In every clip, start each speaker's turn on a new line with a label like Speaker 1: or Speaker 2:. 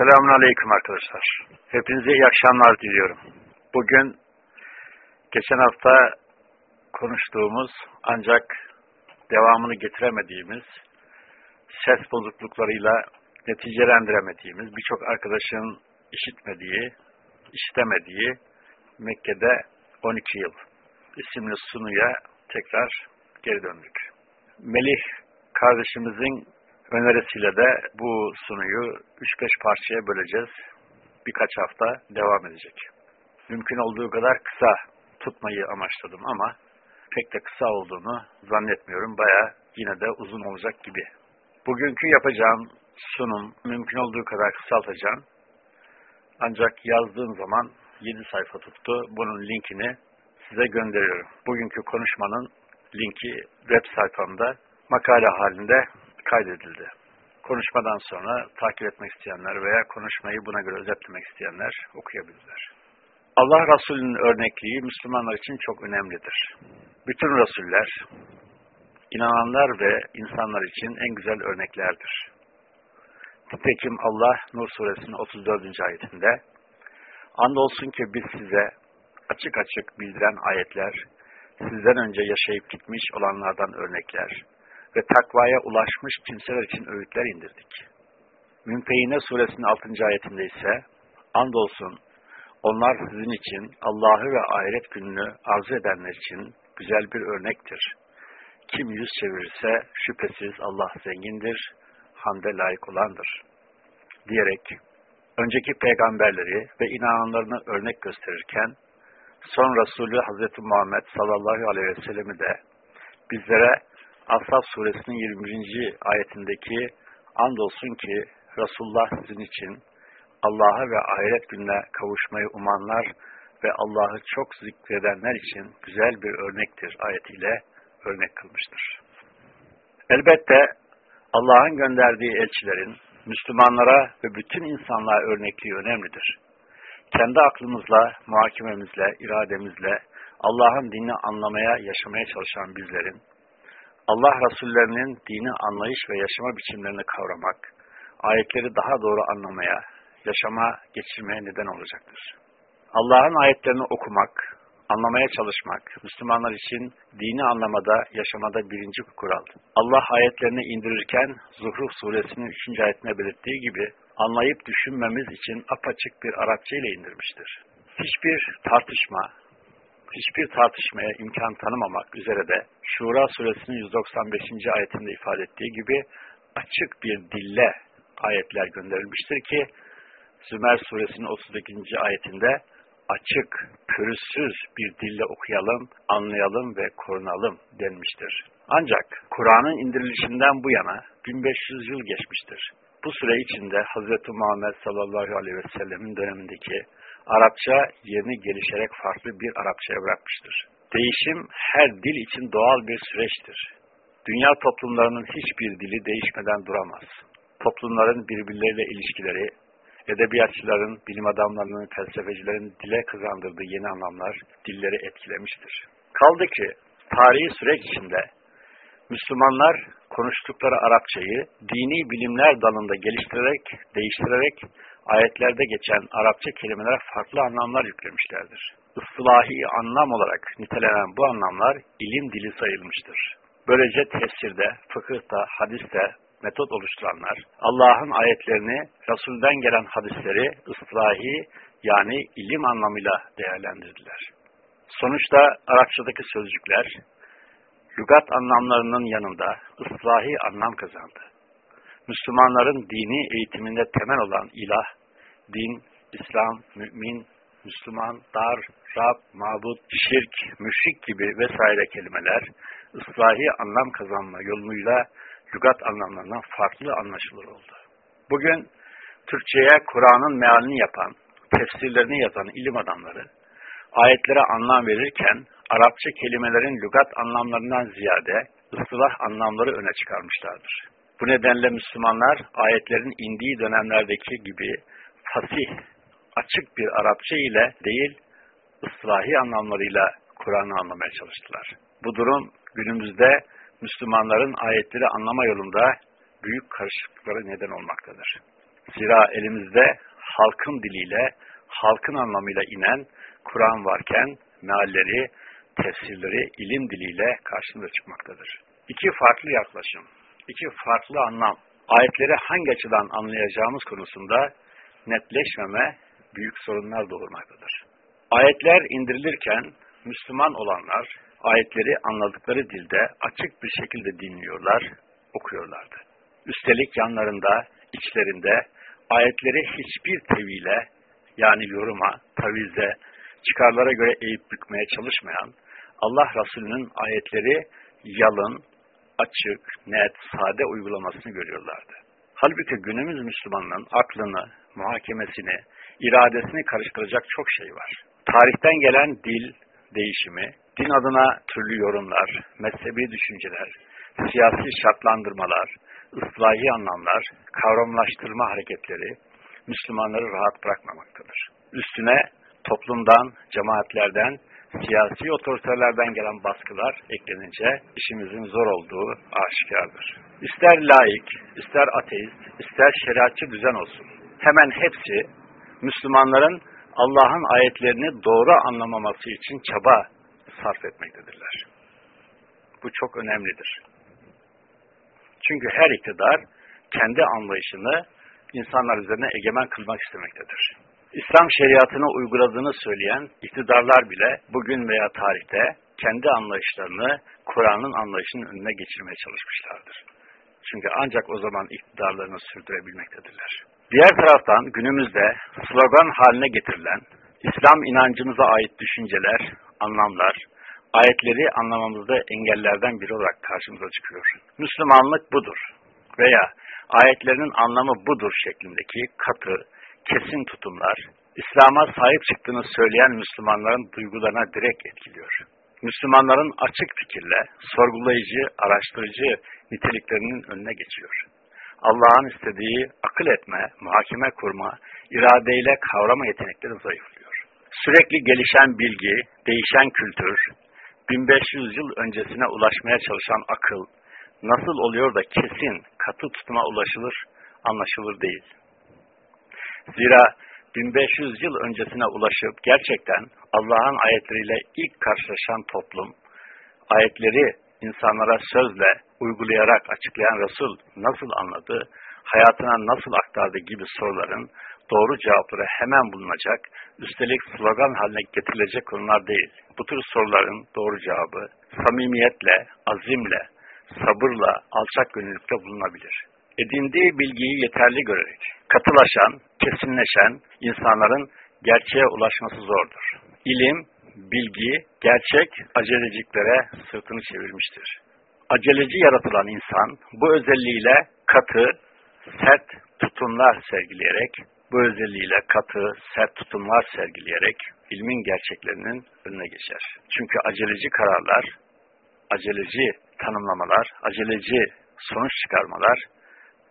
Speaker 1: Selamun Aleyküm arkadaşlar. Hepinize iyi akşamlar diliyorum. Bugün geçen hafta konuştuğumuz ancak devamını getiremediğimiz ses bozukluklarıyla neticelendiremediğimiz birçok arkadaşın işitmediği, işitemediği Mekke'de 12 yıl isimli sunuya tekrar geri döndük. Melih kardeşimizin önerisiyle de bu sunuyu 3-5 parçaya böleceğiz. Birkaç hafta devam edecek. Mümkün olduğu kadar kısa tutmayı amaçladım ama pek de kısa olduğunu zannetmiyorum. Baya yine de uzun olacak gibi. Bugünkü yapacağım sunum mümkün olduğu kadar kısaltacağım. Ancak yazdığım zaman 7 sayfa tuttu. Bunun linkini size gönderiyorum. Bugünkü konuşmanın linki web sayfamda makale halinde kaydedildi. Konuşmadan sonra takip etmek isteyenler veya konuşmayı buna göre özetlemek isteyenler okuyabilirler. Allah Resulü'nün örnekliği Müslümanlar için çok önemlidir. Bütün Resuller, inananlar ve insanlar için en güzel örneklerdir. Nitekim Allah Nur suresinin 34. ayetinde Andolsun ki biz size açık açık bildiren ayetler, sizden önce yaşayıp gitmiş olanlardan örnekler ve takvaya ulaşmış kimseler için öğütler indirdik. Mümtehine suresinin 6. ayetinde ise andolsun onlar sizin için Allah'ı ve ahiret gününü arzu edenler için güzel bir örnektir. Kim yüz çevirirse şüphesiz Allah zengindir, hamde layık olandır. Diyerek önceki peygamberleri ve inananlarını örnek gösterirken son Resulü Hazreti Muhammed sallallahu aleyhi ve sellemi de bizlere Ashab suresinin 21. ayetindeki andolsun ki Resulullah sizin için Allah'a ve ahiret gününe kavuşmayı umanlar ve Allah'ı çok zikredenler için güzel bir örnektir ayetiyle örnek kılmıştır. Elbette Allah'ın gönderdiği elçilerin Müslümanlara ve bütün insanlığa örnekliği önemlidir. Kendi aklımızla, muhakememizle, irademizle Allah'ın dinini anlamaya, yaşamaya çalışan bizlerin Allah Resullerinin dini anlayış ve yaşama biçimlerini kavramak, ayetleri daha doğru anlamaya, yaşama, geçirmeye neden olacaktır. Allah'ın ayetlerini okumak, anlamaya çalışmak, Müslümanlar için dini anlamada, yaşamada birinci kural. Allah ayetlerini indirirken Zuhruf suresinin 3. ayetine belirttiği gibi anlayıp düşünmemiz için apaçık bir Arapça ile indirmiştir. Hiçbir tartışma, hiçbir tartışmaya imkan tanımamak üzere de Şura suresinin 195. ayetinde ifade ettiği gibi açık bir dille ayetler gönderilmiştir ki Zümer suresinin 32. ayetinde açık, pürüzsüz bir dille okuyalım, anlayalım ve korunalım denmiştir. Ancak Kur'an'ın indirilişinden bu yana 1500 yıl geçmiştir. Bu süre içinde Hz. Muhammed sallallahu aleyhi ve sellemin dönemindeki Arapça yerini gelişerek farklı bir Arapçaya bırakmıştır. Değişim her dil için doğal bir süreçtir. Dünya toplumlarının hiçbir dili değişmeden duramaz. Toplumların birbirleriyle ilişkileri, edebiyatçıların, bilim adamlarının, felsefecilerin dile kazandırdığı yeni anlamlar dilleri etkilemiştir. Kaldı ki tarihi süreç içinde Müslümanlar konuştukları Arapçayı dini bilimler dalında geliştirerek, değiştirerek ayetlerde geçen Arapça kelimelere farklı anlamlar yüklemişlerdir. Islahi anlam olarak nitelenen bu anlamlar ilim dili sayılmıştır. Böylece tefsirde, fıkıhta, hadiste metot oluşturanlar, Allah'ın ayetlerini, Resul'den gelen hadisleri ıslahi yani ilim anlamıyla değerlendirdiler. Sonuçta Arapçadaki sözcükler, lügat anlamlarının yanında ıslahi anlam kazandı. Müslümanların dini eğitiminde temel olan ilah, din, İslam, mümin, Müslüman, dar, Rab, mabut, şirk, müşrik gibi vesaire kelimeler ıslahi anlam kazanma yoluyla lügat anlamlarından farklı anlaşılır oldu. Bugün Türkçe'ye Kur'an'ın mealini yapan, tefsirlerini yazan ilim adamları, ayetlere anlam verirken Arapça kelimelerin lügat anlamlarından ziyade ıslah anlamları öne çıkarmışlardır. Bu nedenle Müslümanlar ayetlerin indiği dönemlerdeki gibi fasih, açık bir Arapça ile değil, ıslahi anlamlarıyla Kur'an'ı anlamaya çalıştılar. Bu durum günümüzde Müslümanların ayetleri anlama yolunda büyük karışıklıklara neden olmaktadır. Zira elimizde halkın diliyle, halkın anlamıyla inen Kur'an varken mealleri, tefsirleri ilim diliyle karşımıza çıkmaktadır. İki farklı yaklaşım, iki farklı anlam, ayetleri hangi açıdan anlayacağımız konusunda netleşmeme büyük sorunlar doğurmaktadır. Ayetler indirilirken Müslüman olanlar ayetleri anladıkları dilde açık bir şekilde dinliyorlar, okuyorlardı. Üstelik yanlarında, içlerinde ayetleri hiçbir tevile yani yoruma, tavize, çıkarlara göre eğip bükmeye çalışmayan Allah Resulü'nün ayetleri yalın, açık, net, sade uygulamasını görüyorlardı. Halbuki günümüz Müslümanının aklını, muhakemesini, iradesini karıştıracak çok şey var. Tarihten gelen dil değişimi, din adına türlü yorumlar, mezhebi düşünceler, siyasi şartlandırmalar, ıslahi anlamlar, kavramlaştırma hareketleri Müslümanları rahat bırakmamaktadır. Üstüne toplumdan, cemaatlerden, siyasi otoritelerden gelen baskılar eklenince işimizin zor olduğu aşikardır. İster laik, ister ateist, ister şeriatçı düzen olsun. Hemen hepsi Müslümanların Allah'ın ayetlerini doğru anlamaması için çaba sarf etmektedirler. Bu çok önemlidir. Çünkü her iktidar kendi anlayışını insanlar üzerine egemen kılmak istemektedir. İslam şeriatını uyguladığını söyleyen iktidarlar bile bugün veya tarihte kendi anlayışlarını Kur'an'ın anlayışının önüne geçirmeye çalışmışlardır. Çünkü ancak o zaman iktidarlarını sürdürebilmektedirler. Diğer taraftan günümüzde slogan haline getirilen İslam inancımıza ait düşünceler, anlamlar, ayetleri anlamamızda engellerden biri olarak karşımıza çıkıyor. Müslümanlık budur veya ayetlerinin anlamı budur şeklindeki katı, kesin tutumlar, İslam'a sahip çıktığını söyleyen Müslümanların duygularına direkt etkiliyor. Müslümanların açık fikirle, sorgulayıcı, araştırıcı niteliklerinin önüne geçiyor. Allah'ın istediği akıl etme, muhakeme kurma, iradeyle kavrama yetenekleri zayıflıyor. Sürekli gelişen bilgi, değişen kültür, 1500 yıl öncesine ulaşmaya çalışan akıl, nasıl oluyor da kesin, katı tutuma ulaşılır, anlaşılır değil. Zira 1500 yıl öncesine ulaşıp gerçekten Allah'ın ayetleriyle ilk karşılaşan toplum, ayetleri insanlara sözle uygulayarak açıklayan Resul nasıl anladı, hayatına nasıl aktardı gibi soruların doğru cevapları hemen bulunacak, üstelik slogan haline getirilecek konular değil. Bu tür soruların doğru cevabı samimiyetle, azimle, sabırla, alçak gönüllükle bulunabilir. Edindiği bilgiyi yeterli görerek, katılaşan, kesinleşen insanların gerçeğe ulaşması zordur. İlim, bilgi, gerçek aceleciklere sırtını çevirmiştir. Aceleci yaratılan insan bu özelliğiyle katı, sert tutumlar sergileyerek, bu özelliğiyle katı, sert tutumlar sergileyerek ilmin gerçeklerinin önüne geçer. Çünkü aceleci kararlar, aceleci tanımlamalar, aceleci sonuç çıkarmalar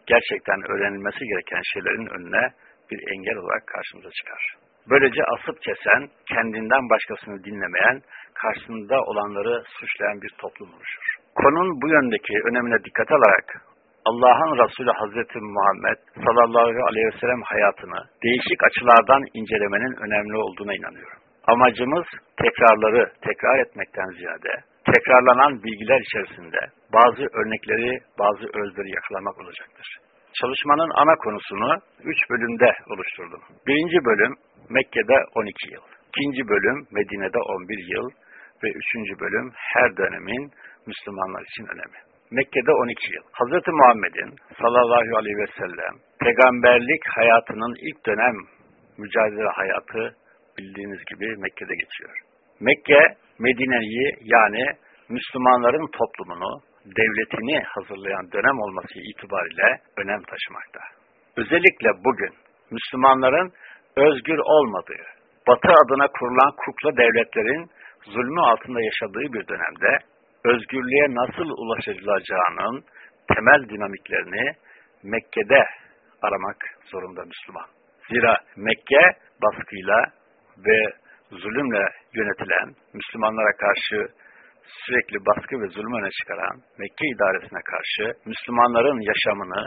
Speaker 1: gerçekten öğrenilmesi gereken şeylerin önüne bir engel olarak karşımıza çıkar. Böylece asıp kesen, kendinden başkasını dinlemeyen, karşısında olanları suçlayan bir toplum oluşur. Konunun bu yöndeki önemine dikkat alarak Allah'ın Resulü Hazreti Muhammed sallallahu aleyhi ve sellem hayatını değişik açılardan incelemenin önemli olduğuna inanıyorum. Amacımız tekrarları tekrar etmekten ziyade tekrarlanan bilgiler içerisinde bazı örnekleri, bazı özleri yakalamak olacaktır. Çalışmanın ana konusunu üç bölümde oluşturdum. Birinci bölüm Mekke'de 12 yıl, ikinci bölüm Medine'de 11 yıl ve üçüncü bölüm her dönemin Müslümanlar için önemi. Mekke'de 12 yıl. Hz. Muhammed'in sallallahu aleyhi ve sellem peygamberlik hayatının ilk dönem mücadele hayatı bildiğiniz gibi Mekke'de geçiyor. Mekke, Medine'yi yani Müslümanların toplumunu, devletini hazırlayan dönem olması itibariyle önem taşımakta. Özellikle bugün Müslümanların özgür olmadığı, Batı adına kurulan kukla devletlerin zulmü altında yaşadığı bir dönemde özgürlüğe nasıl ulaşılacağının temel dinamiklerini Mekke'de aramak zorunda Müslüman. Zira Mekke baskıyla ve zulümle yönetilen, Müslümanlara karşı sürekli baskı ve zulüm öne çıkaran Mekke idaresine karşı Müslümanların yaşamını,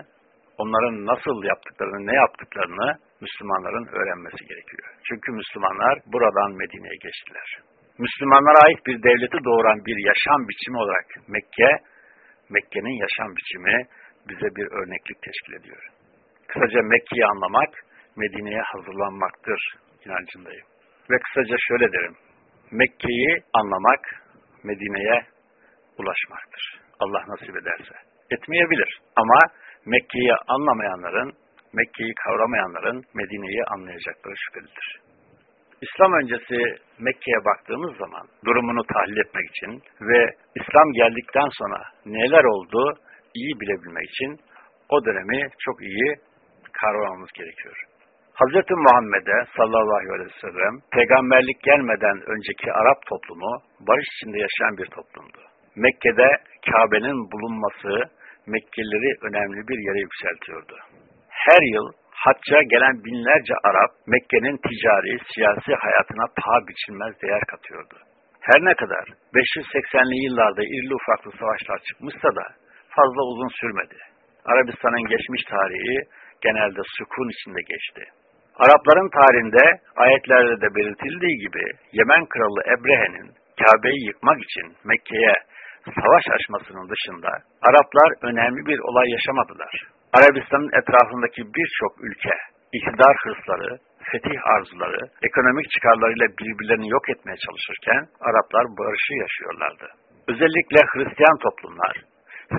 Speaker 1: onların nasıl yaptıklarını, ne yaptıklarını Müslümanların öğrenmesi gerekiyor. Çünkü Müslümanlar buradan Medine'ye geçtiler. Müslümanlara ait bir devleti doğuran bir yaşam biçimi olarak Mekke, Mekke'nin yaşam biçimi bize bir örneklik teşkil ediyor. Kısaca Mekke'yi anlamak, Medine'ye hazırlanmaktır inancındayım. Ve kısaca şöyle derim, Mekke'yi anlamak, Medine'ye ulaşmaktır. Allah nasip ederse. Etmeyebilir ama Mekke'yi anlamayanların, Mekke'yi kavramayanların Medine'yi anlayacakları şüphelidir. İslam öncesi Mekke'ye baktığımız zaman durumunu tahlil etmek için ve İslam geldikten sonra neler oldu iyi bilebilmek için o dönemi çok iyi kavramamız gerekiyor. Hz. Muhammed'e sallallahu aleyhi ve sellem peygamberlik gelmeden önceki Arap toplumu barış içinde yaşayan bir toplumdu. Mekke'de Kabe'nin bulunması Mekkelileri önemli bir yere yükseltiyordu. Her yıl hacca gelen binlerce Arap Mekke'nin ticari, siyasi hayatına paha biçilmez değer katıyordu. Her ne kadar 580'li yıllarda irili ufaklı savaşlar çıkmışsa da fazla uzun sürmedi. Arabistan'ın geçmiş tarihi genelde sükun içinde geçti. Arapların tarihinde ayetlerde de belirtildiği gibi Yemen kralı Ebrehe'nin Kabe'yi yıkmak için Mekke'ye savaş açmasının dışında Araplar önemli bir olay yaşamadılar. Arabistan'ın etrafındaki birçok ülke iktidar hırsları, fetih arzuları, ekonomik çıkarlarıyla birbirlerini yok etmeye çalışırken Araplar barışı yaşıyorlardı. Özellikle Hristiyan toplumlar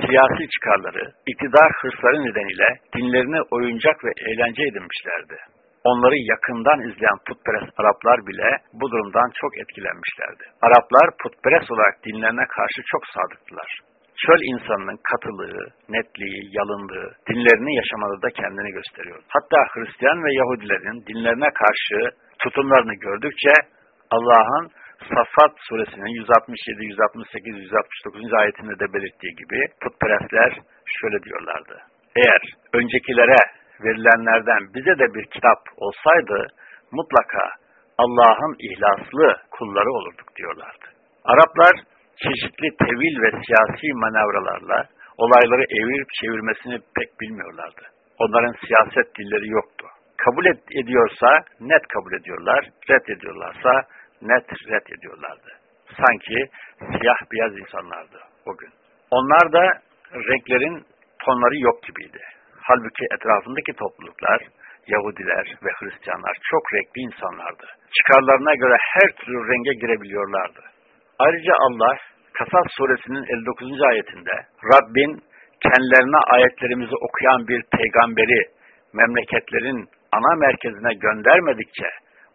Speaker 1: siyasi çıkarları, iktidar hırsları nedeniyle dinlerini oyuncak ve eğlence edinmişlerdi. Onları yakından izleyen putperest Araplar bile bu durumdan çok etkilenmişlerdi. Araplar putperest olarak dinlerine karşı çok sadıktılar. Çöl insanının katılığı, netliği, yalınlığı, dinlerini yaşamada da kendini gösteriyor. Hatta Hristiyan ve Yahudilerin dinlerine karşı tutumlarını gördükçe Allah'ın Saffat suresinin 167, 168, 169. ayetinde de belirttiği gibi putperestler şöyle diyorlardı. Eğer öncekilere verilenlerden bize de bir kitap olsaydı mutlaka Allah'ın ihlaslı kulları olurduk diyorlardı. Araplar çeşitli tevil ve siyasi manevralarla olayları evirip çevirmesini pek bilmiyorlardı. Onların siyaset dilleri yoktu. Kabul ediyorsa net kabul ediyorlar, red ediyorlarsa net red ediyorlardı. Sanki siyah beyaz insanlardı o gün. Onlar da renklerin tonları yok gibiydi. Halbuki etrafındaki topluluklar, Yahudiler ve Hristiyanlar çok renkli insanlardı. Çıkarlarına göre her türlü renge girebiliyorlardı. Ayrıca Allah Kasas suresinin 59. ayetinde Rabbin kendilerine ayetlerimizi okuyan bir peygamberi memleketlerin ana merkezine göndermedikçe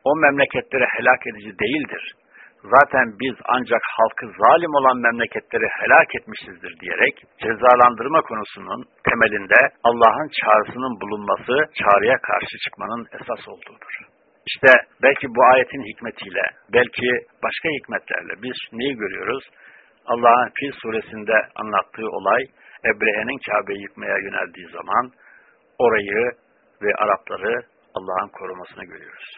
Speaker 1: o memleketleri helak edici değildir. Zaten biz ancak halkı zalim olan memleketleri helak etmişizdir diyerek cezalandırma konusunun temelinde Allah'ın çağrısının bulunması, çağrıya karşı çıkmanın esas olduğudur. İşte belki bu ayetin hikmetiyle, belki başka hikmetlerle biz neyi görüyoruz? Allah'ın Fil suresinde anlattığı olay, Ebrehe'nin Kabe'yi yıkmaya yöneldiği zaman orayı ve Arapları Allah'ın korumasını görüyoruz.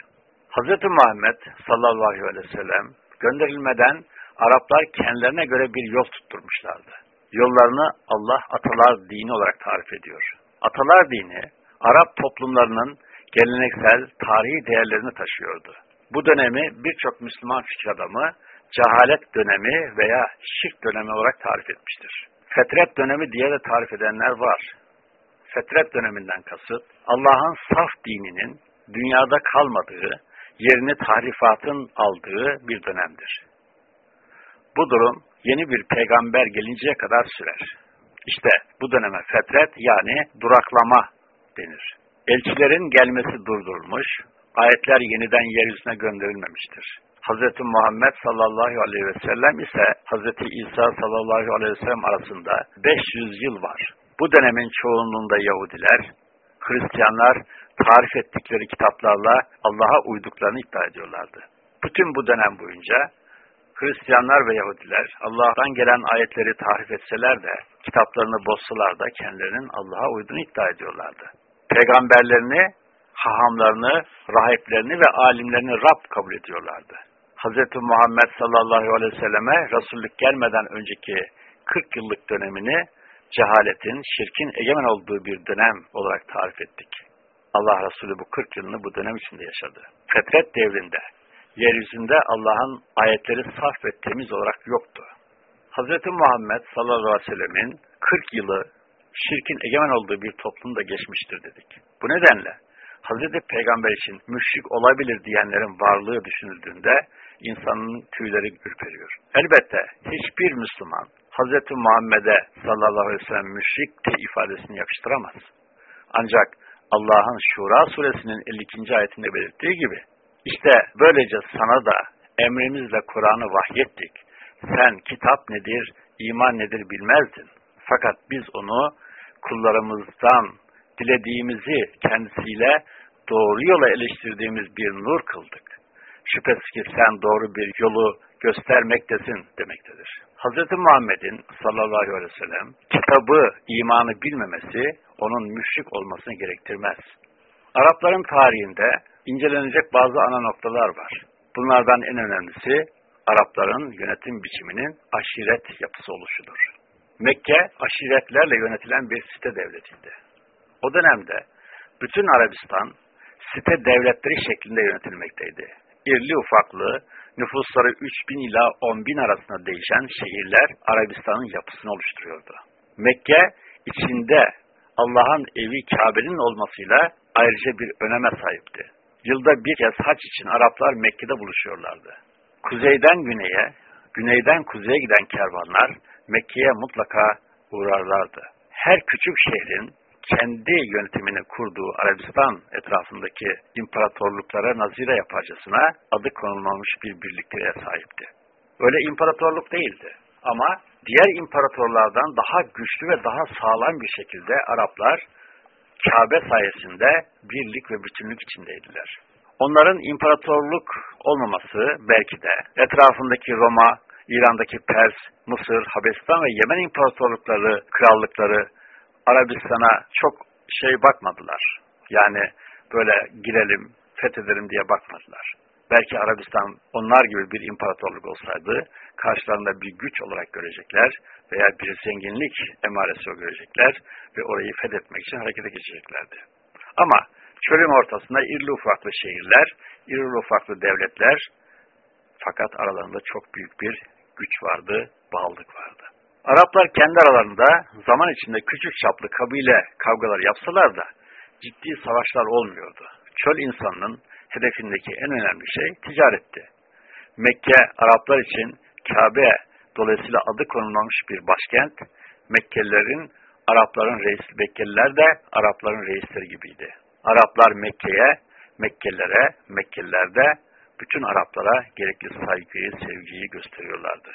Speaker 1: Hz. Muhammed sallallahu aleyhi ve sellem gönderilmeden Araplar kendilerine göre bir yol tutturmuşlardı. Yollarını Allah atalar dini olarak tarif ediyor. Atalar dini, Arap toplumlarının geleneksel tarihi değerlerini taşıyordu. Bu dönemi birçok Müslüman fikir adamı cehalet dönemi veya şirk dönemi olarak tarif etmiştir. Fetret dönemi diye de tarif edenler var. Fetret döneminden kasıt, Allah'ın saf dininin dünyada kalmadığı, yerini tahrifatın aldığı bir dönemdir. Bu durum yeni bir peygamber gelinceye kadar sürer. İşte bu döneme fetret yani duraklama denir. Elçilerin gelmesi durdurulmuş, ayetler yeniden yeryüzüne gönderilmemiştir. Hz. Muhammed sallallahu aleyhi ve sellem ise Hz. İsa sallallahu aleyhi ve sellem arasında 500 yıl var. Bu dönemin çoğunluğunda Yahudiler, Hristiyanlar tarif ettikleri kitaplarla Allah'a uyduklarını iddia ediyorlardı. Bütün bu dönem boyunca Hristiyanlar ve Yahudiler Allah'tan gelen ayetleri tarif etseler de kitaplarını bozsalar da kendilerinin Allah'a uyduğunu iddia ediyorlardı. Peygamberlerini, hahamlarını, rahiplerini ve alimlerini Rab kabul ediyorlardı. Hz. Muhammed sallallahu aleyhi ve selleme Resullük gelmeden önceki 40 yıllık dönemini cehaletin, şirkin egemen olduğu bir dönem olarak tarif ettik. Allah Resulü bu 40 yılını bu dönem içinde yaşadı. Fetret devrinde, yeryüzünde Allah'ın ayetleri saf ve temiz olarak yoktu. Hz. Muhammed sallallahu aleyhi ve sellemin 40 yılı şirkin egemen olduğu bir toplumda geçmiştir dedik. Bu nedenle Hz. Peygamber için müşrik olabilir diyenlerin varlığı düşünüldüğünde insanın tüyleri ürperiyor. Elbette hiçbir Müslüman Hz. Muhammed'e sallallahu aleyhi ve sellem müşrik de ifadesini yakıştıramaz. Ancak Allah'ın Şura suresinin 52. ayetinde belirttiği gibi işte böylece sana da emrimizle Kur'an'ı vahyettik. Sen kitap nedir, iman nedir bilmezdin. Fakat biz onu kullarımızdan dilediğimizi kendisiyle doğru yola eleştirdiğimiz bir nur kıldık. Şüphesiz ki sen doğru bir yolu göstermektesin demektedir. Hz. Muhammed'in sallallahu aleyhi ve sellem kitabı, imanı bilmemesi onun müşrik olmasını gerektirmez. Arapların tarihinde incelenecek bazı ana noktalar var. Bunlardan en önemlisi Arapların yönetim biçiminin aşiret yapısı oluşudur. Mekke aşiretlerle yönetilen bir site devletiydi. O dönemde bütün Arabistan site devletleri şeklinde yönetilmekteydi. İrli ufaklı, nüfusları 3 bin ila 10 bin arasında değişen şehirler Arabistan'ın yapısını oluşturuyordu. Mekke içinde Allah'ın evi Kabe'nin olmasıyla ayrıca bir öneme sahipti. Yılda bir kez haç için Araplar Mekke'de buluşuyorlardı. Kuzeyden güneye, güneyden kuzeye giden kervanlar Mekke'ye mutlaka uğrarlardı. Her küçük şehrin kendi yönetimini kurduğu Arabistan etrafındaki imparatorluklara nazire yaparcasına adı konulmamış bir birlikteliğe sahipti. Öyle imparatorluk değildi. Ama diğer imparatorlardan daha güçlü ve daha sağlam bir şekilde Araplar Kabe sayesinde birlik ve bütünlük içindeydiler. Onların imparatorluk olmaması belki de etrafındaki Roma, İran'daki Pers, Mısır, Habeşistan ve Yemen imparatorlukları, krallıkları Arabistan'a çok şey bakmadılar. Yani böyle girelim, fethedelim diye bakmadılar. Belki Arabistan onlar gibi bir imparatorluk olsaydı karşılarında bir güç olarak görecekler veya bir zenginlik emaresi görecekler ve orayı fethetmek için harekete geçeceklerdi. Ama çölün ortasında irli ufaklı şehirler, irli ufaklı devletler fakat aralarında çok büyük bir güç vardı, bağlılık vardı. Araplar kendi aralarında zaman içinde küçük çaplı kabile kavgalar yapsalar da ciddi savaşlar olmuyordu. Çöl insanının hedefindeki en önemli şey ticaretti. Mekke Araplar için Kabe dolayısıyla adı konulmamış bir başkent. Mekkelilerin, Arapların reis, Mekkeliler de Arapların reisleri gibiydi. Araplar Mekke'ye, Mekkelilere, Mekkeliler de bütün Araplara gerekli saygıyı, sevgiyi gösteriyorlardı.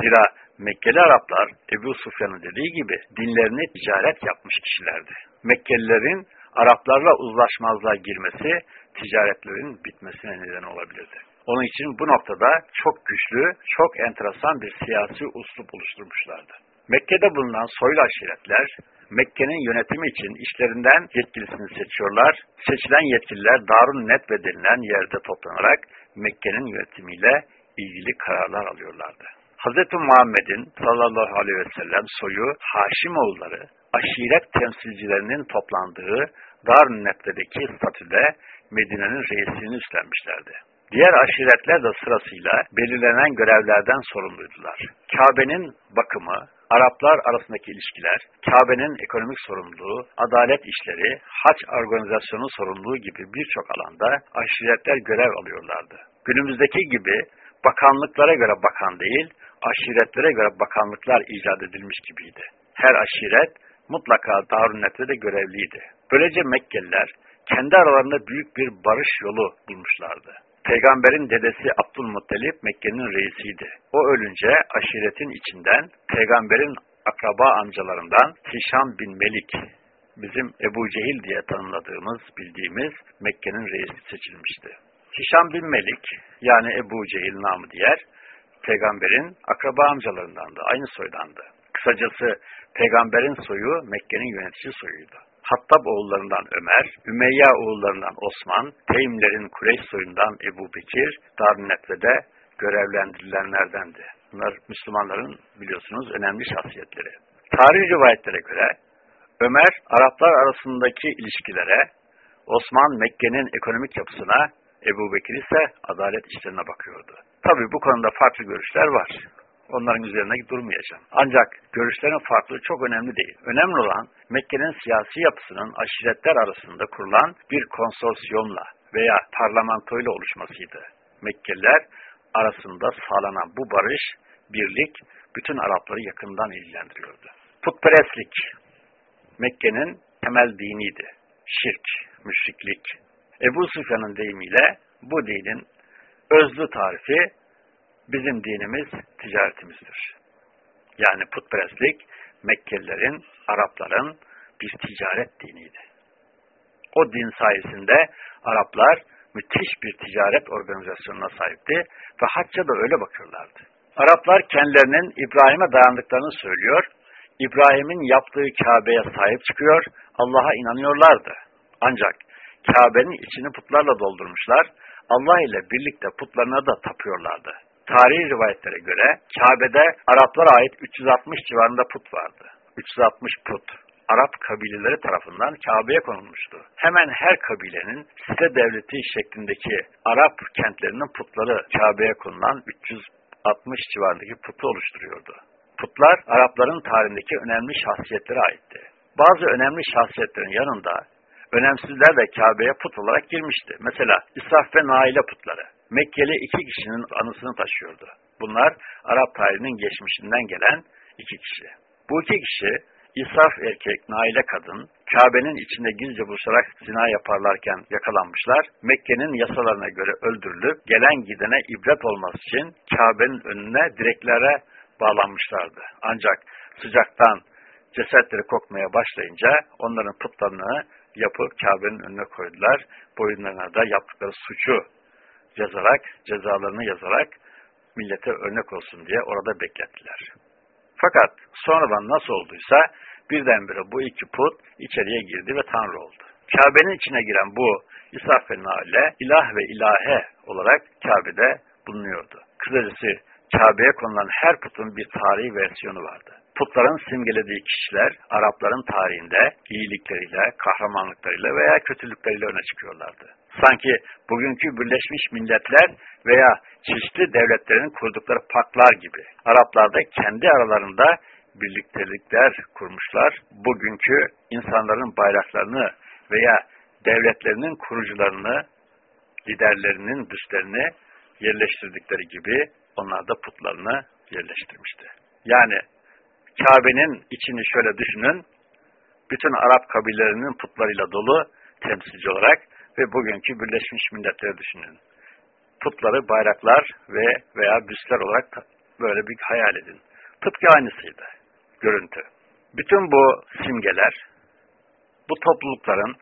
Speaker 1: Zira Mekkeli Araplar Ebu Sufyan'ın dediği gibi dinlerini ticaret yapmış kişilerdi. Mekkelilerin Araplarla uzlaşmazlığa girmesi ticaretlerin bitmesine neden olabilirdi. Onun için bu noktada çok güçlü, çok enteresan bir siyasi uslup oluşturmuşlardı. Mekke'de bulunan soylu aşiretler, Mekke'nin yönetimi için işlerinden yetkilisini seçiyorlar. Seçilen yetkililer Darun Netve denilen yerde toplanarak Mekke'nin yönetimiyle ilgili kararlar alıyorlardı. Hz. Muhammed'in sallallahu aleyhi ve sellem soyu Haşimoğulları, aşiret temsilcilerinin toplandığı Darun Netve'deki statüde Medine'nin reisliğini üstlenmişlerdi. Diğer aşiretler de sırasıyla belirlenen görevlerden sorumluydular. Kabe'nin bakımı, Araplar arasındaki ilişkiler, Kabe'nin ekonomik sorumluluğu, adalet işleri, haç organizasyonu sorumluluğu gibi birçok alanda aşiretler görev alıyorlardı. Günümüzdeki gibi bakanlıklara göre bakan değil, aşiretlere göre bakanlıklar icat edilmiş gibiydi. Her aşiret mutlaka Darun de görevliydi. Böylece Mekkeliler kendi aralarında büyük bir barış yolu bulmuşlardı. Peygamberin dedesi Abdülmuttalip Mekke'nin reisiydi. O ölünce aşiretin içinden peygamberin akraba amcalarından Hişam bin Melik, bizim Ebu Cehil diye tanımladığımız, bildiğimiz Mekke'nin reisi seçilmişti. Hişam bin Melik, yani Ebu Cehil namı diğer, peygamberin akraba amcalarındandı, aynı soydandı. Kısacası peygamberin soyu Mekke'nin yönetici soyuydu. Hattab oğullarından Ömer, Ümeyya oğullarından Osman, Teymlerin Kureyş soyundan Ebu Bekir, Darnetve'de görevlendirilenlerdendi. Bunlar Müslümanların biliyorsunuz önemli şahsiyetleri. Tarih rivayetlere göre Ömer Araplar arasındaki ilişkilere, Osman Mekke'nin ekonomik yapısına, Ebu Bekir ise adalet işlerine bakıyordu. Tabi bu konuda farklı görüşler var. Onların üzerine durmayacağım. Ancak görüşlerin farklılığı çok önemli değil. Önemli olan Mekke'nin siyasi yapısının aşiretler arasında kurulan bir konsorsiyumla veya parlamentoyla oluşmasıydı. Mekkeliler arasında sağlanan bu barış, birlik bütün Arapları yakından ilgilendiriyordu. Putperestlik Mekke'nin temel diniydi. Şirk, müşriklik. Ebu Süfyan'ın deyimiyle bu dinin özlü tarifi bizim dinimiz ticaretimizdir. Yani putperestlik Mekkelilerin, Arapların bir ticaret diniydi. O din sayesinde Araplar müthiş bir ticaret organizasyonuna sahipti ve hacca da öyle bakıyorlardı. Araplar kendilerinin İbrahim'e dayandıklarını söylüyor, İbrahim'in yaptığı Kabe'ye sahip çıkıyor, Allah'a inanıyorlardı. Ancak Kabe'nin içini putlarla doldurmuşlar, Allah ile birlikte putlarına da tapıyorlardı. Tarihi rivayetlere göre Kabe'de Araplara ait 360 civarında put vardı. 360 put. Arap kabileleri tarafından Kabe'ye konulmuştu. Hemen her kabilenin site devleti şeklindeki Arap kentlerinin putları Kabe'ye konulan 360 civarındaki putu oluşturuyordu. Putlar Arapların tarihindeki önemli şahsiyetlere aitti. Bazı önemli şahsiyetlerin yanında önemsizler de Kabe'ye put olarak girmişti. Mesela İsraf ve Naile putları. Mekkeli iki kişinin anısını taşıyordu. Bunlar Arap tarihinin geçmişinden gelen iki kişi. Bu iki kişi İsraf erkek, Naile kadın, Kabe'nin içinde gizlice buluşarak zina yaparlarken yakalanmışlar. Mekke'nin yasalarına göre öldürülüp gelen gidene ibret olması için Kabe'nin önüne direklere bağlanmışlardı. Ancak sıcaktan cesetleri kokmaya başlayınca onların putlarını yapıp Kabe'nin önüne koydular. Boyunlarına da yaptıkları suçu yazarak, cezalarını yazarak millete örnek olsun diye orada beklettiler. Fakat sonradan nasıl olduysa birdenbire bu iki put içeriye girdi ve Tanrı oldu. Kabe'nin içine giren bu İsraf ve ilah ve ilahe olarak Kabe'de bulunuyordu. Kısacası Kabe'ye konulan her putun bir tarihi versiyonu vardı. Putların simgelediği kişiler Arapların tarihinde iyilikleriyle, kahramanlıklarıyla veya kötülükleriyle öne çıkıyorlardı. Sanki bugünkü Birleşmiş Milletler veya çeşitli devletlerin kurdukları paklar gibi Araplar da kendi aralarında birliktelikler kurmuşlar. Bugünkü insanların bayraklarını veya devletlerinin kurucularını, liderlerinin büstlerini yerleştirdikleri gibi onlar da putlarını yerleştirmişti. Yani Kabe'nin içini şöyle düşünün, bütün Arap kabilelerinin putlarıyla dolu temsilci olarak ve bugünkü Birleşmiş Milletleri düşünün. Putları bayraklar ve veya büstler olarak böyle bir hayal edin. Tıpkı aynısıydı görüntü. Bütün bu simgeler, bu toplulukların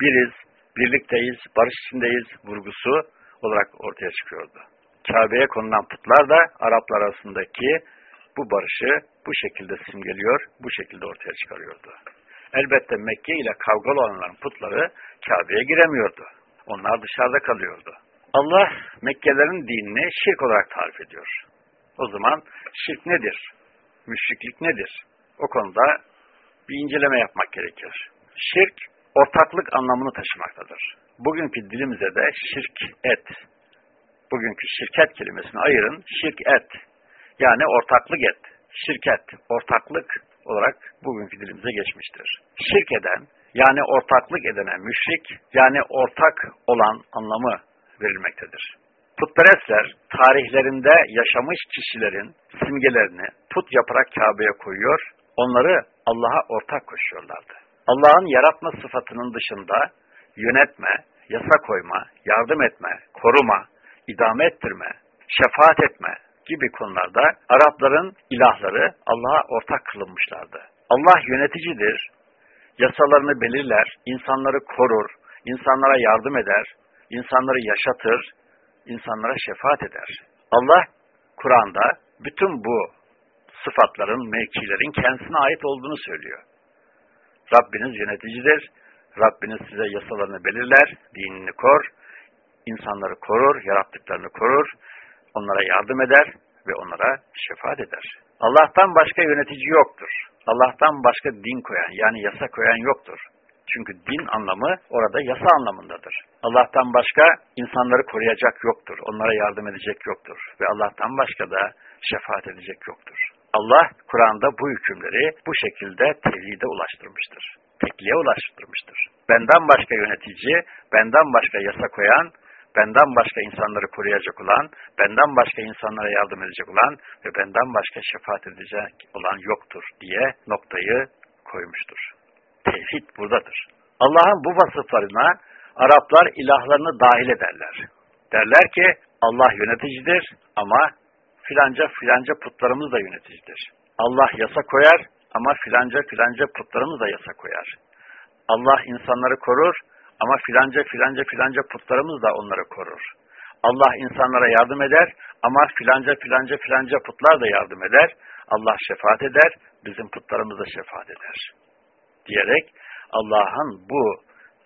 Speaker 1: biriz, birlikteyiz, barış içindeyiz vurgusu olarak ortaya çıkıyordu. Kabe'ye konulan putlar da Araplar arasındaki bu barışı bu şekilde simgeliyor, bu şekilde ortaya çıkarıyordu. Elbette Mekke ile kavgalı olanların putları Kabe'ye giremiyordu. Onlar dışarıda kalıyordu. Allah Mekkelerin dinini şirk olarak tarif ediyor. O zaman şirk nedir? Müşriklik nedir? O konuda bir inceleme yapmak gerekir. Şirk, ortaklık anlamını taşımaktadır. Bugünkü dilimize de şirk et. Bugünkü şirket kelimesini ayırın, şirk et. Yani ortaklık et, şirket, ortaklık olarak bugünkü dilimize geçmiştir. Şirk eden, yani ortaklık edene müşrik, yani ortak olan anlamı verilmektedir. Putperestler tarihlerinde yaşamış kişilerin simgelerini put yaparak Kabe'ye koyuyor, onları Allah'a ortak koşuyorlardı. Allah'ın yaratma sıfatının dışında yönetme, yasa koyma, yardım etme, koruma, idame ettirme, şefaat etme gibi konularda Arapların ilahları Allah'a ortak kılınmışlardı. Allah yöneticidir, yasalarını belirler, insanları korur, insanlara yardım eder, insanları yaşatır, insanlara şefaat eder. Allah Kur'an'da bütün bu sıfatların, mevkilerin kendisine ait olduğunu söylüyor. Rabbiniz yöneticidir. Rabbiniz size yasalarını belirler, dinini kor, insanları korur, yarattıklarını korur, onlara yardım eder ve onlara şefaat eder. Allah'tan başka yönetici yoktur. Allah'tan başka din koyan yani yasa koyan yoktur. Çünkü din anlamı orada yasa anlamındadır. Allah'tan başka insanları koruyacak yoktur. Onlara yardım edecek yoktur. Ve Allah'tan başka da şefaat edecek yoktur. Allah Kur'an'da bu hükümleri bu şekilde tevhide ulaştırmıştır. Tekliğe ulaştırmıştır. Benden başka yönetici, benden başka yasa koyan, benden başka insanları koruyacak olan, benden başka insanlara yardım edecek olan ve benden başka şefaat edecek olan yoktur diye noktayı koymuştur. Tevhid buradadır. Allah'ın bu vasıflarına Araplar ilahlarını dahil ederler. Derler ki Allah yöneticidir ama filanca filanca putlarımız da yöneticidir. Allah yasa koyar ama filanca filanca putlarımız da yasa koyar. Allah insanları korur ama filanca filanca filanca putlarımız da onları korur. Allah insanlara yardım eder ama filanca filanca filanca putlar da yardım eder. Allah şefaat eder, bizim putlarımız da şefaat eder. Diyerek Allah'ın bu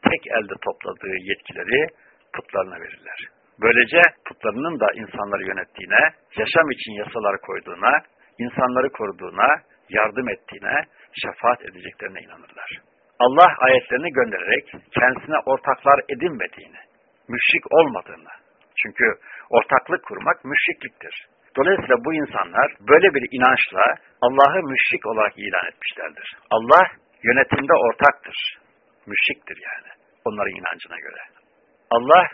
Speaker 1: tek elde topladığı yetkileri putlarına verirler. Böylece putlarının da insanları yönettiğine, yaşam için yasalar koyduğuna, insanları koruduğuna, yardım ettiğine, şefaat edeceklerine inanırlar. Allah ayetlerini göndererek kendisine ortaklar edinmediğini, müşrik olmadığını, çünkü ortaklık kurmak müşrikliktir. Dolayısıyla bu insanlar böyle bir inançla Allah'ı müşrik olarak ilan etmişlerdir. Allah yönetimde ortaktır. Müşriktir yani onların inancına göre. Allah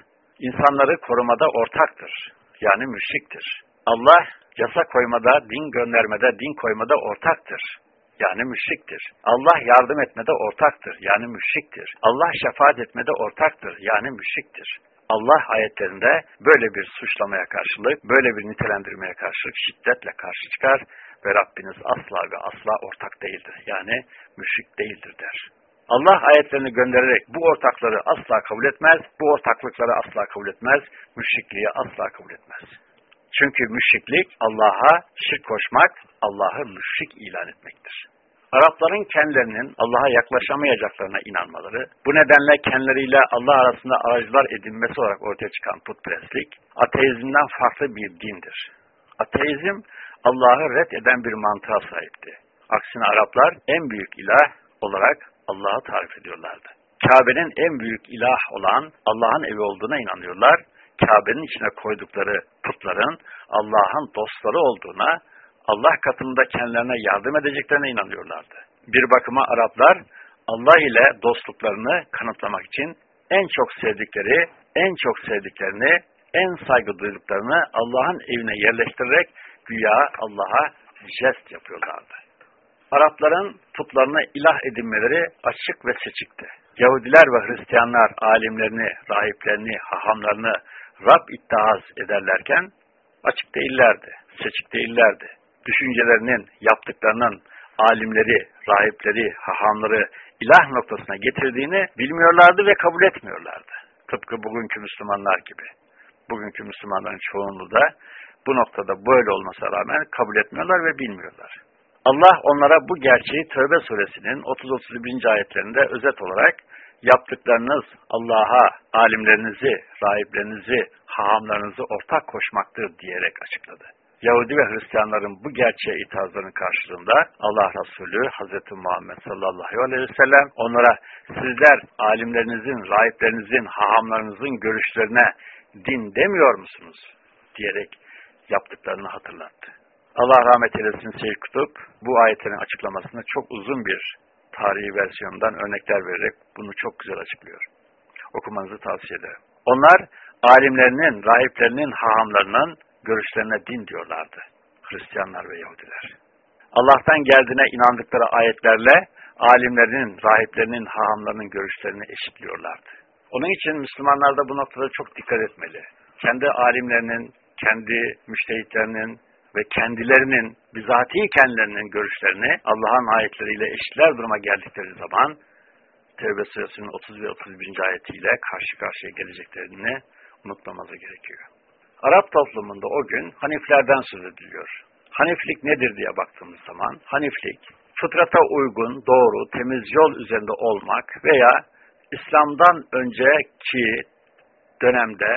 Speaker 1: insanları korumada ortaktır. Yani müşriktir. Allah yasa koymada, din göndermede, din koymada ortaktır. Yani müşriktir. Allah yardım etmede ortaktır. Yani müşriktir. Allah şefaat etmede ortaktır. Yani müşriktir. Allah ayetlerinde böyle bir suçlamaya karşılık, böyle bir nitelendirmeye karşılık şiddetle karşı çıkar ve Rabbiniz asla ve asla ortak değildir. Yani müşrik değildir der. Allah ayetlerini göndererek bu ortakları asla kabul etmez, bu ortaklıkları asla kabul etmez, müşrikliği asla kabul etmez. Çünkü müşriklik Allah'a şirk koşmak, Allah'ı müşrik ilan etmektir. Arapların kendilerinin Allah'a yaklaşamayacaklarına inanmaları, bu nedenle kendileriyle Allah arasında aracılar edinmesi olarak ortaya çıkan putperestlik, ateizmden farklı bir dindir. Ateizm, Allah'ı red eden bir mantığa sahipti. Aksine Araplar en büyük ilah olarak Allah'ı tarif ediyorlardı. Kabe'nin en büyük ilah olan Allah'ın evi olduğuna inanıyorlar. Kabe'nin içine koydukları putların Allah'ın dostları olduğuna, Allah katında kendilerine yardım edeceklerine inanıyorlardı. Bir bakıma Araplar Allah ile dostluklarını kanıtlamak için en çok sevdikleri, en çok sevdiklerini, en saygı duyduklarını Allah'ın evine yerleştirerek güya Allah'a jest yapıyorlardı. Arapların putlarına ilah edinmeleri açık ve seçikti. Yahudiler ve Hristiyanlar alimlerini, rahiplerini, hahamlarını Rab iddiaz ederlerken açık değillerdi, seçik değillerdi. Düşüncelerinin, yaptıklarının alimleri, rahipleri, hahamları ilah noktasına getirdiğini bilmiyorlardı ve kabul etmiyorlardı. Tıpkı bugünkü Müslümanlar gibi. Bugünkü Müslümanların çoğunluğu da bu noktada böyle olmasına rağmen kabul etmiyorlar ve bilmiyorlar. Allah onlara bu gerçeği Tövbe suresinin 30-31. ayetlerinde özet olarak yaptıklarınız Allah'a alimlerinizi, rahiplerinizi, hahamlarınızı ortak koşmaktır diyerek açıkladı. Yahudi ve Hristiyanların bu gerçeğe itirazlarının karşılığında Allah Resulü Hz. Muhammed sallallahu aleyhi ve sellem onlara sizler alimlerinizin, rahiplerinizin, hahamlarınızın görüşlerine din demiyor musunuz? diyerek yaptıklarını hatırlattı. Allah rahmet eylesin Seyyid Kutup bu ayetlerin açıklamasında çok uzun bir tarihi versiyondan örnekler vererek bunu çok güzel açıklıyor. Okumanızı tavsiye ederim. Onlar alimlerinin, rahiplerinin, hahamlarının görüşlerine din diyorlardı. Hristiyanlar ve Yahudiler. Allah'tan geldiğine inandıkları ayetlerle alimlerinin, rahiplerinin, hahamlarının görüşlerini eşitliyorlardı. Onun için Müslümanlar da bu noktada çok dikkat etmeli. Kendi alimlerinin, kendi müştehitlerinin, ve kendilerinin, bizatihi kendilerinin görüşlerini Allah'ın ayetleriyle eşitler duruma geldikleri zaman Tevbe suresinin 30 ve 31. ayetiyle karşı karşıya geleceklerini unutmamazı gerekiyor. Arap toplumunda o gün Haniflerden söz ediliyor. Haniflik nedir diye baktığımız zaman, Haniflik, fıtrata uygun, doğru, temiz yol üzerinde olmak veya İslam'dan önceki dönemde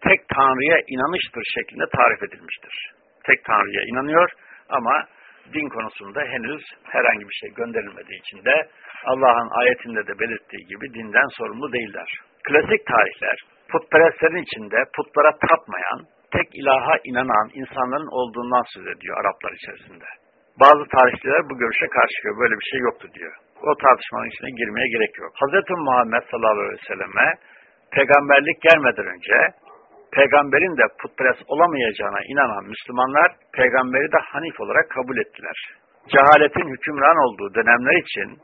Speaker 1: tek Tanrı'ya inanıştır şeklinde tarif edilmiştir tek Tanrı'ya inanıyor ama din konusunda henüz herhangi bir şey gönderilmediği için de Allah'ın ayetinde de belirttiği gibi dinden sorumlu değiller. Klasik tarihler putperestlerin içinde putlara tapmayan, tek ilaha inanan insanların olduğundan söz ediyor Araplar içerisinde. Bazı tarihçiler bu görüşe karşı çıkıyor. Böyle bir şey yoktu diyor. O tartışmanın içine girmeye gerek yok. Hz. Muhammed sallallahu aleyhi ve selleme peygamberlik gelmeden önce peygamberin de putperest olamayacağına inanan Müslümanlar peygamberi de Hanif olarak kabul ettiler. Cehaletin hükümran olduğu dönemler için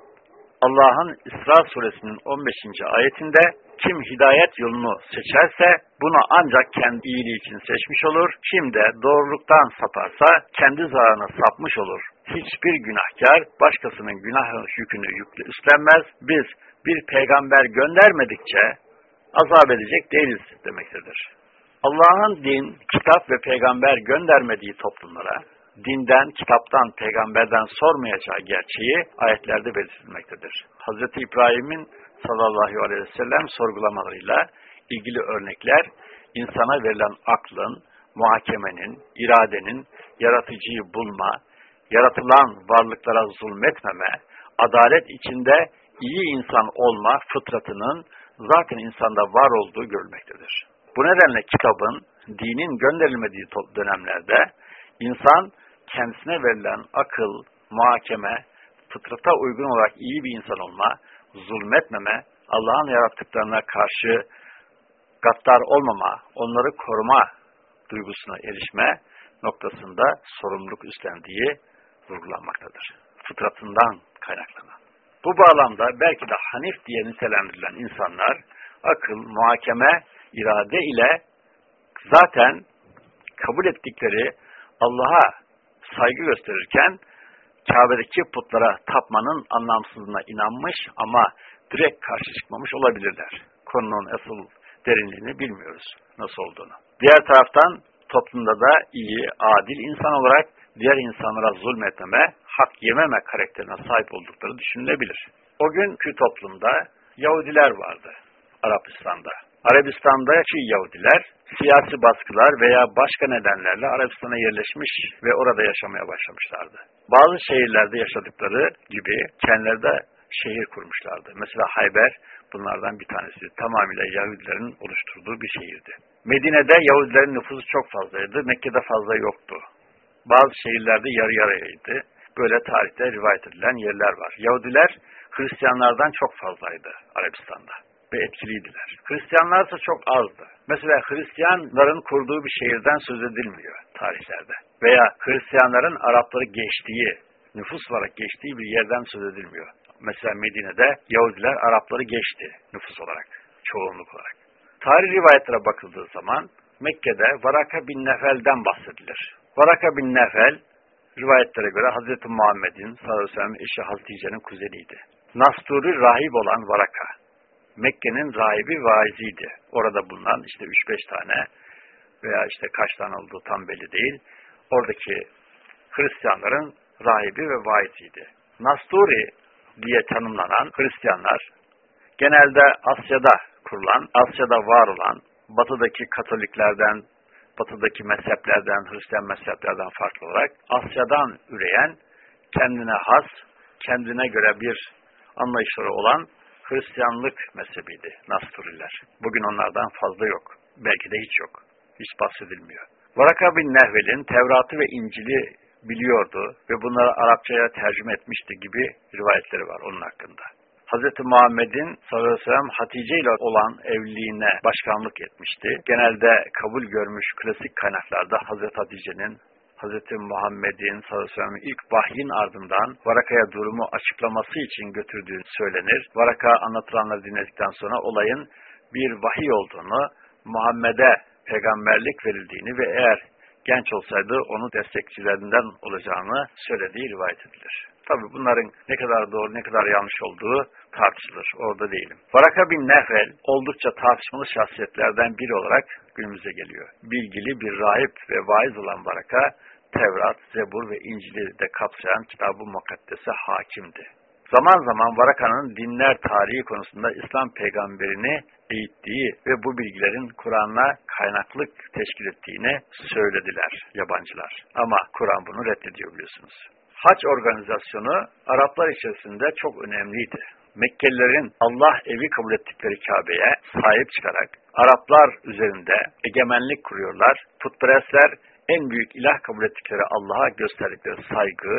Speaker 1: Allah'ın İsra suresinin 15. ayetinde kim hidayet yolunu seçerse bunu ancak kendi iyiliği için seçmiş olur. Kim de doğruluktan saparsa kendi zararına sapmış olur. Hiçbir günahkar başkasının günah yükünü yükle üstlenmez. Biz bir peygamber göndermedikçe azap edecek değiliz demektedir. Allah'ın din, kitap ve peygamber göndermediği toplumlara dinden, kitaptan, peygamberden sormayacağı gerçeği ayetlerde belirtilmektedir. Hz. İbrahim'in sallallahu aleyhi ve sellem sorgulamalarıyla ilgili örnekler insana verilen aklın, muhakemenin, iradenin, yaratıcıyı bulma, yaratılan varlıklara zulmetmeme, adalet içinde iyi insan olma fıtratının zaten insanda var olduğu görülmektedir. Bu nedenle kitabın, dinin gönderilmediği dönemlerde insan kendisine verilen akıl, muhakeme, fıtrata uygun olarak iyi bir insan olma, zulmetmeme, Allah'ın yarattıklarına karşı gaddar olmama, onları koruma duygusuna erişme noktasında sorumluluk üstlendiği vurgulanmaktadır. Fıtratından kaynaklanan. Bu bağlamda belki de Hanif diye nitelendirilen insanlar akıl, muhakeme, irade ile zaten kabul ettikleri Allah'a saygı gösterirken Kabe'deki putlara tapmanın anlamsızlığına inanmış ama direkt karşı çıkmamış olabilirler. Konunun asıl derinliğini bilmiyoruz nasıl olduğunu. Diğer taraftan toplumda da iyi, adil insan olarak diğer insanlara zulmetmeme, hak yememe karakterine sahip oldukları düşünülebilir. O günkü toplumda Yahudiler vardı Arapistan'da. Arabistan'daki Yahudiler siyasi baskılar veya başka nedenlerle Arabistan'a yerleşmiş ve orada yaşamaya başlamışlardı. Bazı şehirlerde yaşadıkları gibi kendileri de şehir kurmuşlardı. Mesela Hayber bunlardan bir tanesi. Tamamıyla Yahudilerin oluşturduğu bir şehirdi. Medine'de Yahudilerin nüfusu çok fazlaydı. Mekke'de fazla yoktu. Bazı şehirlerde yarı yarıyaydı. Böyle tarihte rivayet edilen yerler var. Yahudiler Hristiyanlardan çok fazlaydı Arabistan'da ve etkiliydiler. Hristiyanlar ise çok azdı. Mesela Hristiyanların kurduğu bir şehirden söz edilmiyor tarihlerde. Veya Hristiyanların Arapları geçtiği, nüfus olarak geçtiği bir yerden söz edilmiyor. Mesela Medine'de Yahudiler Arapları geçti nüfus olarak, çoğunluk olarak. Tarih rivayetlere bakıldığı zaman Mekke'de Varaka bin Nefel'den bahsedilir. Varaka bin Nefel, rivayetlere göre Hz. Muhammed'in sallallahu aleyhi ve sellem eşi Hatice'nin kuzeniydi. Nasturi rahip olan Varaka, Mekke'nin rahibi vaiziydi. Orada bulunan işte 3-5 tane veya işte kaç tane olduğu tam belli değil. Oradaki Hristiyanların rahibi ve vaiziydi. Nasturi diye tanımlanan Hristiyanlar genelde Asya'da kurulan, Asya'da var olan, batıdaki Katoliklerden, batıdaki mezheplerden, Hristiyan mezheplerden farklı olarak Asya'dan üreyen, kendine has, kendine göre bir anlayışları olan Hristiyanlık mezhebiydi Nasturiler. Bugün onlardan fazla yok. Belki de hiç yok. Hiç bahsedilmiyor. Varaka bin Nehvel'in Tevrat'ı ve İncil'i biliyordu ve bunları Arapçaya tercüme etmişti gibi rivayetleri var onun hakkında. Hz. Muhammed'in sallallahu aleyhi ve sellem Hatice ile olan evliliğine başkanlık etmişti. Genelde kabul görmüş klasik kaynaklarda Hz. Hatice'nin Hz. Muhammed'in sallallahu ilk vahyin ardından Varaka'ya durumu açıklaması için götürdüğü söylenir. Varaka anlatılanları dinledikten sonra olayın bir vahiy olduğunu, Muhammed'e peygamberlik verildiğini ve eğer genç olsaydı onu destekçilerinden olacağını söylediği rivayet edilir. Tabi bunların ne kadar doğru ne kadar yanlış olduğu tartışılır. Orada değilim. Varaka bin Nefel oldukça tartışmalı şahsiyetlerden biri olarak günümüze geliyor. Bilgili bir rahip ve vaiz olan Varaka, Tevrat, Zebur ve İncil'i de kapsayan kitab-ı mukaddese hakimdi. Zaman zaman Varaka'nın dinler tarihi konusunda İslam peygamberini eğittiği ve bu bilgilerin Kur'an'la kaynaklık teşkil ettiğini söylediler yabancılar. Ama Kur'an bunu reddediyor biliyorsunuz. Hac organizasyonu Araplar içerisinde çok önemliydi. Mekkelilerin Allah evi kabul ettikleri Kabe'ye sahip çıkarak Araplar üzerinde egemenlik kuruyorlar. Putperestler en büyük ilah kabul ettikleri Allah'a gösterdikleri saygı,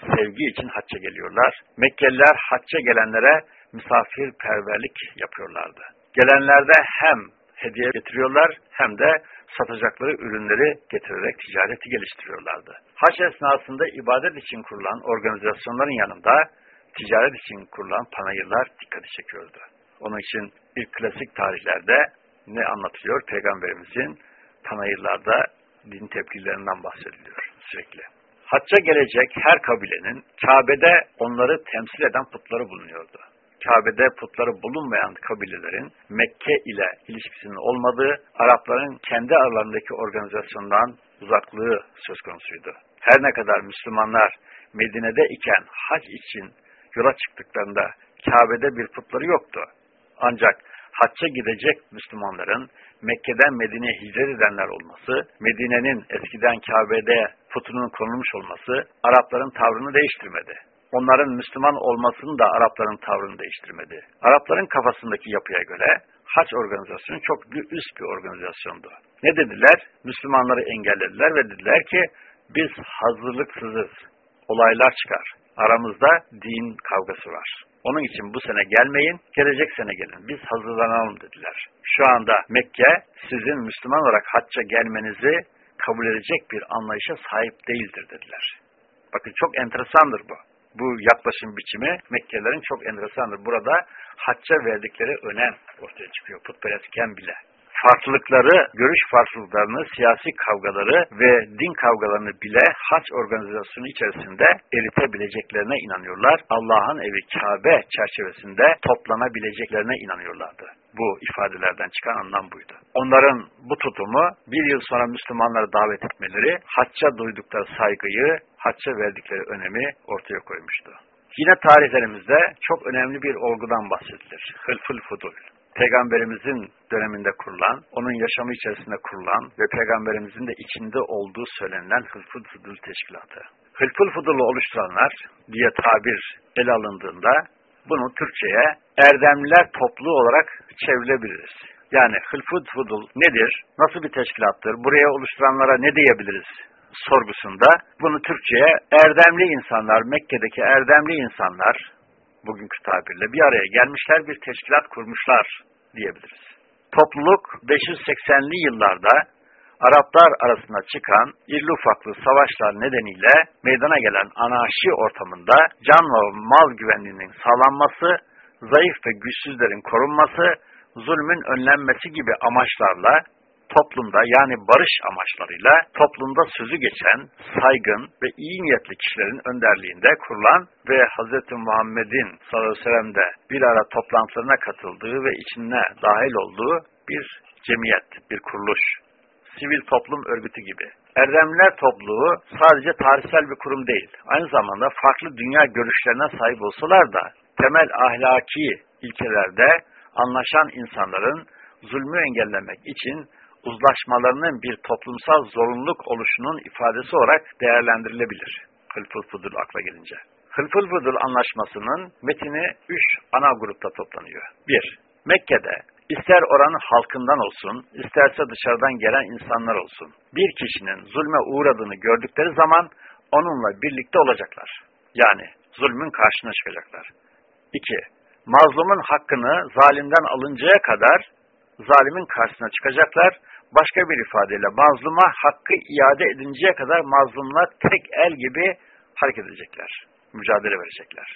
Speaker 1: sevgi için hacca geliyorlar. Mekkeliler hacca gelenlere misafirperverlik yapıyorlardı. Gelenlerde hem hediye getiriyorlar hem de satacakları ürünleri getirerek ticareti geliştiriyorlardı. Haç esnasında ibadet için kurulan organizasyonların yanında ticaret için kurulan panayırlar dikkati çekiyordu. Onun için ilk klasik tarihlerde ne anlatılıyor? Peygamberimizin panayırlarda din tepkilerinden bahsediliyor sürekli. Hacca gelecek her kabilenin Kabe'de onları temsil eden putları bulunuyordu. Kabe'de putları bulunmayan kabilelerin Mekke ile ilişkisinin olmadığı, Arapların kendi aralarındaki organizasyondan uzaklığı söz konusuydu. Her ne kadar Müslümanlar Medine'de iken hac için yola çıktıklarında Kabe'de bir putları yoktu. Ancak hacca gidecek Müslümanların Mekke'den Medine'ye hicret edenler olması, Medine'nin eskiden Kabe'de putunun konulmuş olması Arapların tavrını değiştirmedi onların Müslüman olmasını da Arapların tavrını değiştirmedi. Arapların kafasındaki yapıya göre haç organizasyonu çok üst bir organizasyondu. Ne dediler? Müslümanları engellediler ve dediler ki biz hazırlıksızız. Olaylar çıkar. Aramızda din kavgası var. Onun için bu sene gelmeyin, gelecek sene gelin. Biz hazırlanalım dediler. Şu anda Mekke sizin Müslüman olarak hacca gelmenizi kabul edecek bir anlayışa sahip değildir dediler. Bakın çok enteresandır bu bu yaklaşım biçimi Mekkelilerin çok enteresandır. Burada hacca verdikleri önem ortaya çıkıyor putperestken bile. Farklılıkları, görüş farklılıklarını, siyasi kavgaları ve din kavgalarını bile hac organizasyonu içerisinde eritebileceklerine inanıyorlar. Allah'ın evi Kabe çerçevesinde toplanabileceklerine inanıyorlardı. Bu ifadelerden çıkan anlam buydu. Onların bu tutumu bir yıl sonra Müslümanları davet etmeleri, hacca duydukları saygıyı, hacca verdikleri önemi ortaya koymuştu. Yine tarihlerimizde çok önemli bir olgudan bahsedilir. Hılful Fudul. Peygamberimizin döneminde kurulan, onun yaşamı içerisinde kurulan ve Peygamberimizin de içinde olduğu söylenilen Hılful Fudul Teşkilatı. Hılful Fudul'u oluşturanlar diye tabir ele alındığında bunu Türkçe'ye erdemliler topluluğu olarak çevirebiliriz. Yani Hılful Fudul nedir? Nasıl bir teşkilattır? Buraya oluşturanlara ne diyebiliriz? sorgusunda bunu Türkçe'ye erdemli insanlar, Mekke'deki erdemli insanlar bugünkü tabirle bir araya gelmişler, bir teşkilat kurmuşlar diyebiliriz. Topluluk 580'li yıllarda Araplar arasında çıkan irli ufaklı savaşlar nedeniyle meydana gelen anarşi ortamında can ve mal güvenliğinin sağlanması, zayıf ve güçsüzlerin korunması, zulmün önlenmesi gibi amaçlarla toplumda yani barış amaçlarıyla toplumda sözü geçen saygın ve iyi niyetli kişilerin önderliğinde kurulan ve Hz. Muhammed'in sallallahu aleyhi ve sellem de bir ara toplantılarına katıldığı ve içine dahil olduğu bir cemiyet, bir kuruluş, sivil toplum örgütü gibi. Erdemliler topluluğu sadece tarihsel bir kurum değil, aynı zamanda farklı dünya görüşlerine sahip olsalar da temel ahlaki ilkelerde anlaşan insanların zulmü engellemek için uzlaşmalarının bir toplumsal zorunluluk oluşunun ifadesi olarak değerlendirilebilir. Hılful Fudul akla gelince. Hılful Fudul anlaşmasının metini üç ana grupta toplanıyor. Bir, Mekke'de ister oranın halkından olsun, isterse dışarıdan gelen insanlar olsun, bir kişinin zulme uğradığını gördükleri zaman onunla birlikte olacaklar. Yani zulmün karşına çıkacaklar. İki, mazlumun hakkını zalimden alıncaya kadar zalimin karşısına çıkacaklar. Başka bir ifadeyle mazluma hakkı iade edinceye kadar mazlumla tek el gibi hareket edecekler. Mücadele verecekler.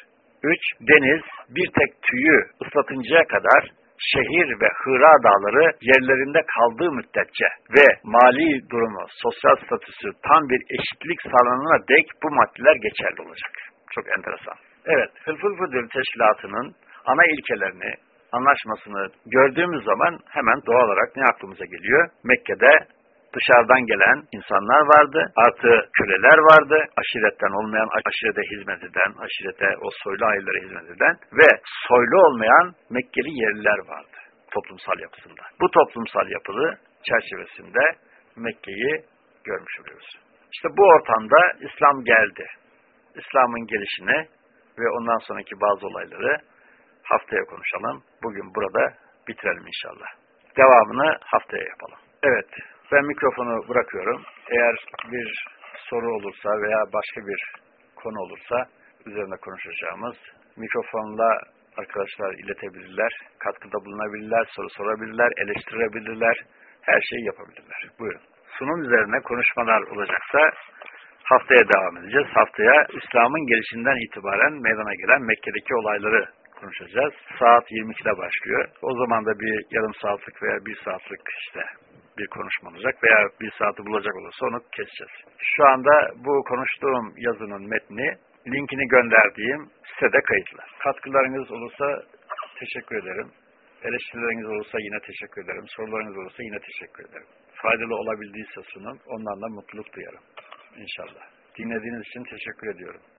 Speaker 1: Üç, deniz bir tek tüyü ıslatıncaya kadar şehir ve Hıra dağları yerlerinde kaldığı müddetçe ve mali durumu, sosyal statüsü tam bir eşitlik sağlanana dek bu maddeler geçerli olacak. Çok enteresan. Evet, Hılful Fudül Teşkilatı'nın ana ilkelerini anlaşmasını gördüğümüz zaman hemen doğal olarak ne aklımıza geliyor? Mekke'de dışarıdan gelen insanlar vardı, artı köleler vardı, aşiretten olmayan, aşirete hizmet eden, aşirete o soylu ailelere hizmet eden ve soylu olmayan Mekkeli yerliler vardı toplumsal yapısında. Bu toplumsal yapılı çerçevesinde Mekke'yi görmüş oluyoruz. İşte bu ortamda İslam geldi. İslam'ın gelişini ve ondan sonraki bazı olayları haftaya konuşalım. Bugün burada bitirelim inşallah. Devamını haftaya yapalım. Evet, ben mikrofonu bırakıyorum. Eğer bir soru olursa veya başka bir konu olursa üzerine konuşacağımız mikrofonla arkadaşlar iletebilirler, katkıda bulunabilirler, soru sorabilirler, eleştirebilirler, her şeyi yapabilirler. Buyurun. Sunum üzerine konuşmalar olacaksa haftaya devam edeceğiz. Haftaya İslam'ın gelişinden itibaren meydana gelen Mekke'deki olayları konuşacağız. Saat 22'de başlıyor. O zaman da bir yarım saatlik veya bir saatlik işte bir konuşma olacak veya bir saati bulacak olursa onu keseceğiz. Şu anda bu konuştuğum yazının metni linkini gönderdiğim sitede kayıtlı. Katkılarınız olursa teşekkür ederim. Eleştirileriniz olursa yine teşekkür ederim. Sorularınız olursa yine teşekkür ederim. Faydalı olabildiyse sunum ondan da mutluluk duyarım. İnşallah. Dinlediğiniz için teşekkür ediyorum.